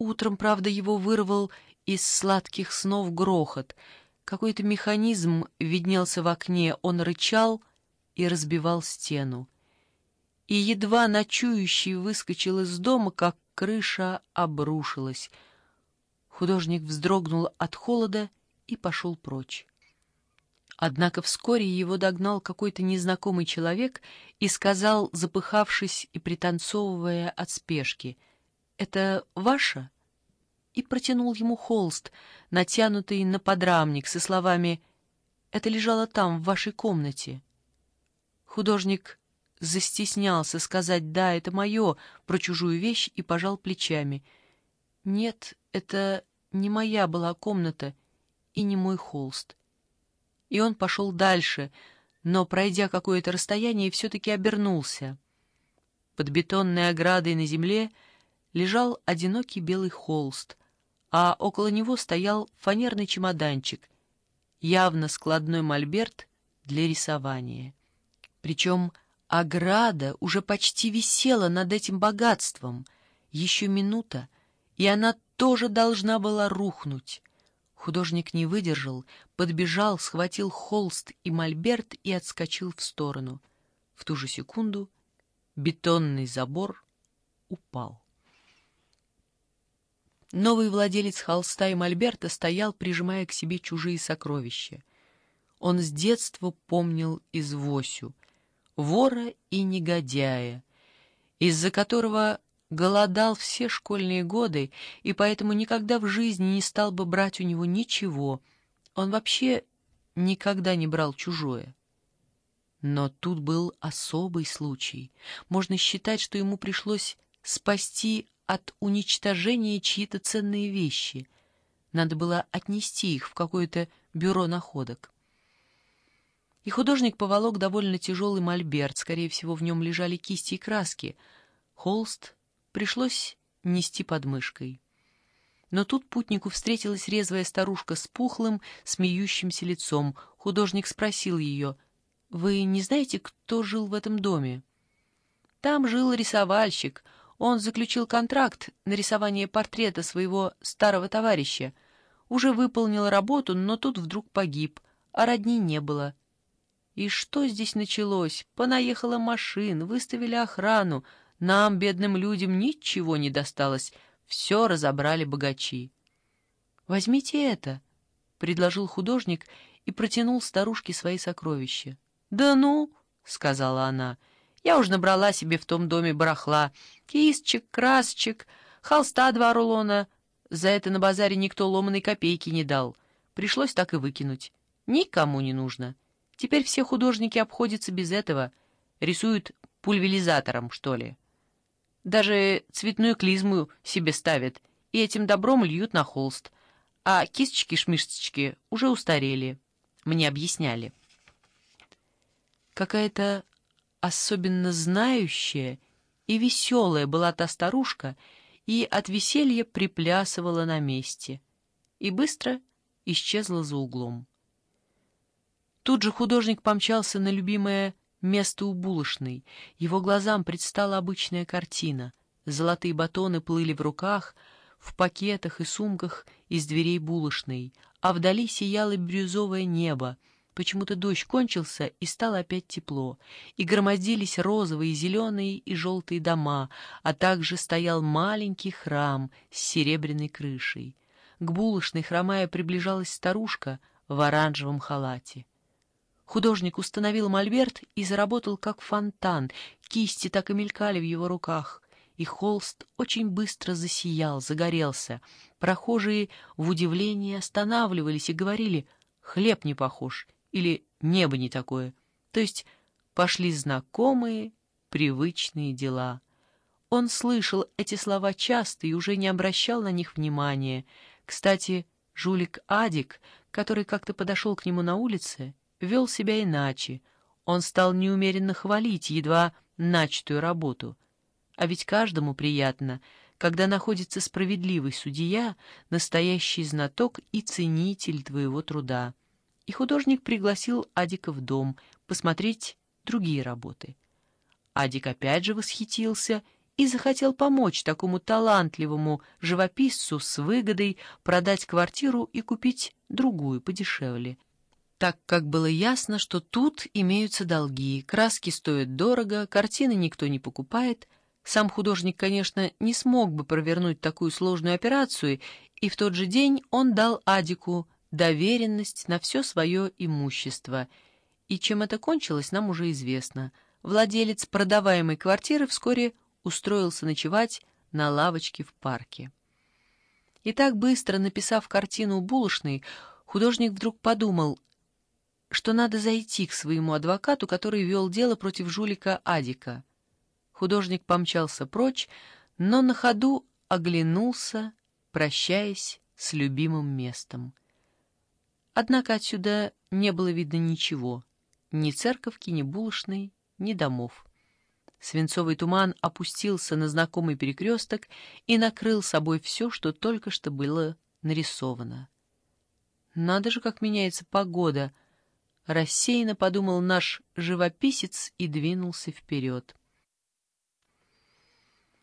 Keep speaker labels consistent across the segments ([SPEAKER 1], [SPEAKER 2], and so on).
[SPEAKER 1] Утром, правда, его вырвал из сладких снов грохот. Какой-то механизм виднелся в окне, он рычал и разбивал стену. И едва ночующий выскочил из дома, как крыша обрушилась. Художник вздрогнул от холода и пошел прочь. Однако вскоре его догнал какой-то незнакомый человек и сказал, запыхавшись и пританцовывая от спешки, «Это ваша?» и протянул ему холст, натянутый на подрамник, со словами «Это лежало там, в вашей комнате». Художник застеснялся сказать «да, это мое» про чужую вещь и пожал плечами. «Нет, это не моя была комната и не мой холст» и он пошел дальше, но, пройдя какое-то расстояние, все-таки обернулся. Под бетонной оградой на земле лежал одинокий белый холст, а около него стоял фанерный чемоданчик, явно складной мольберт для рисования. Причем ограда уже почти висела над этим богатством. Еще минута, и она тоже должна была рухнуть. Художник не выдержал, подбежал, схватил холст и мольберт и отскочил в сторону. В ту же секунду бетонный забор упал. Новый владелец холста и мольберта стоял, прижимая к себе чужие сокровища. Он с детства помнил извосю, вора и негодяя, из-за которого голодал все школьные годы и поэтому никогда в жизни не стал бы брать у него ничего. Он вообще никогда не брал чужое. Но тут был особый случай. Можно считать, что ему пришлось спасти от уничтожения чьи-то ценные вещи. Надо было отнести их в какое-то бюро находок. И художник поволок довольно тяжелый мольберт, скорее всего, в нем лежали кисти и краски. Холст пришлось нести под мышкой. Но тут путнику встретилась резвая старушка с пухлым, смеющимся лицом. Художник спросил ее, «Вы не знаете, кто жил в этом доме?» «Там жил рисовальщик. Он заключил контракт на рисование портрета своего старого товарища. Уже выполнил работу, но тут вдруг погиб, а родни не было». И что здесь началось? Понаехала машин, выставили охрану, нам, бедным людям, ничего не досталось, все разобрали богачи. «Возьмите это», — предложил художник и протянул старушке свои сокровища. «Да ну», — сказала она, — «я уж набрала себе в том доме барахла, кисточек, красочек, холста два рулона. За это на базаре никто ломаной копейки не дал. Пришлось так и выкинуть. Никому не нужно. Теперь все художники обходятся без этого, рисуют пульверизатором, что ли». Даже цветную клизму себе ставят и этим добром льют на холст. А кисточки-шмисточки уже устарели. Мне объясняли. Какая-то особенно знающая и веселая была та старушка, и от веселья приплясывала на месте, и быстро исчезла за углом. Тут же художник помчался на любимое место у булочной. Его глазам предстала обычная картина. Золотые батоны плыли в руках, в пакетах и сумках из дверей булочной, а вдали сияло бирюзовое небо. Почему-то дождь кончился, и стало опять тепло, и громоздились розовые, зеленые и желтые дома, а также стоял маленький храм с серебряной крышей. К булочной, хромая, приближалась старушка в оранжевом халате. Художник установил мольберт и заработал как фонтан, кисти так и мелькали в его руках. И холст очень быстро засиял, загорелся. Прохожие в удивлении останавливались и говорили «хлеб не похож» или «небо не такое». То есть пошли знакомые, привычные дела. Он слышал эти слова часто и уже не обращал на них внимания. Кстати, жулик Адик, который как-то подошел к нему на улице, вел себя иначе. Он стал неумеренно хвалить едва начатую работу. А ведь каждому приятно, когда находится справедливый судья, настоящий знаток и ценитель твоего труда. И художник пригласил Адика в дом посмотреть другие работы. Адик опять же восхитился и захотел помочь такому талантливому живописцу с выгодой продать квартиру и купить другую подешевле. Так как было ясно, что тут имеются долги, краски стоят дорого, картины никто не покупает, сам художник, конечно, не смог бы провернуть такую сложную операцию, и в тот же день он дал Адику доверенность на все свое имущество. И чем это кончилось, нам уже известно. Владелец продаваемой квартиры вскоре устроился ночевать на лавочке в парке. И так быстро написав картину булочной, художник вдруг подумал, что надо зайти к своему адвокату, который вел дело против жулика Адика. Художник помчался прочь, но на ходу оглянулся, прощаясь с любимым местом. Однако отсюда не было видно ничего, ни церковки, ни булочной, ни домов. Свинцовый туман опустился на знакомый перекресток и накрыл собой все, что только что было нарисовано. «Надо же, как меняется погода!» — рассеянно подумал наш живописец и двинулся вперед.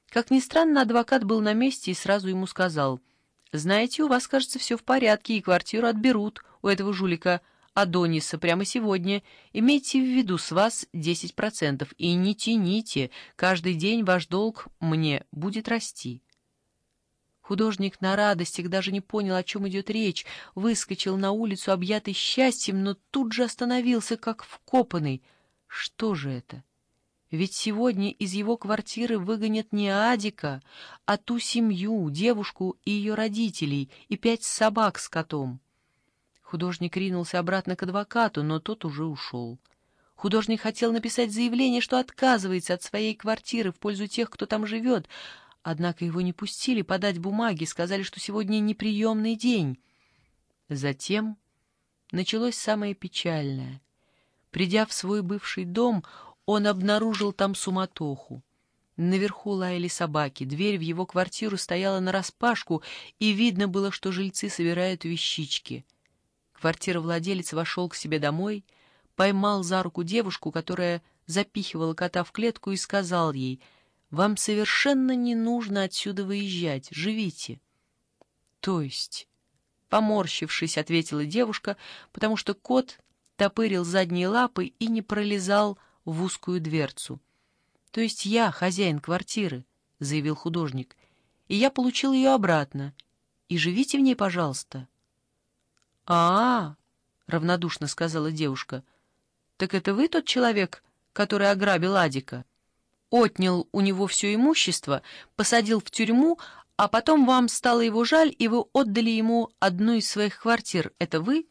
[SPEAKER 1] Как ни странно, адвокат был на месте и сразу ему сказал, «Знаете, у вас, кажется, все в порядке, и квартиру отберут у этого жулика Адониса прямо сегодня. Имейте в виду, с вас 10%, и не тяните, каждый день ваш долг мне будет расти». Художник на радостях даже не понял, о чем идет речь, выскочил на улицу, объятый счастьем, но тут же остановился, как вкопанный. Что же это? Ведь сегодня из его квартиры выгонят не Адика, а ту семью, девушку и ее родителей, и пять собак с котом. Художник ринулся обратно к адвокату, но тот уже ушел. Художник хотел написать заявление, что отказывается от своей квартиры в пользу тех, кто там живет, однако его не пустили подать бумаги, сказали, что сегодня неприемный день. Затем началось самое печальное. Придя в свой бывший дом, он обнаружил там суматоху. Наверху лаяли собаки, дверь в его квартиру стояла нараспашку, и видно было, что жильцы собирают вещички. Квартировладелец вошел к себе домой, поймал за руку девушку, которая запихивала кота в клетку, и сказал ей, «Вам совершенно не нужно отсюда выезжать, живите». «То есть...» — поморщившись, ответила девушка, потому что кот топырил задние лапы и не пролезал в узкую дверцу. «То есть я хозяин квартиры», — заявил художник, — «и я получил ее обратно. И живите в ней, пожалуйста». «А-а-а», — равнодушно сказала девушка, — «так это вы тот человек, который ограбил Адика? Отнял у него все имущество, посадил в тюрьму, а потом вам стало его жаль, и вы отдали ему одну из своих квартир. Это вы?»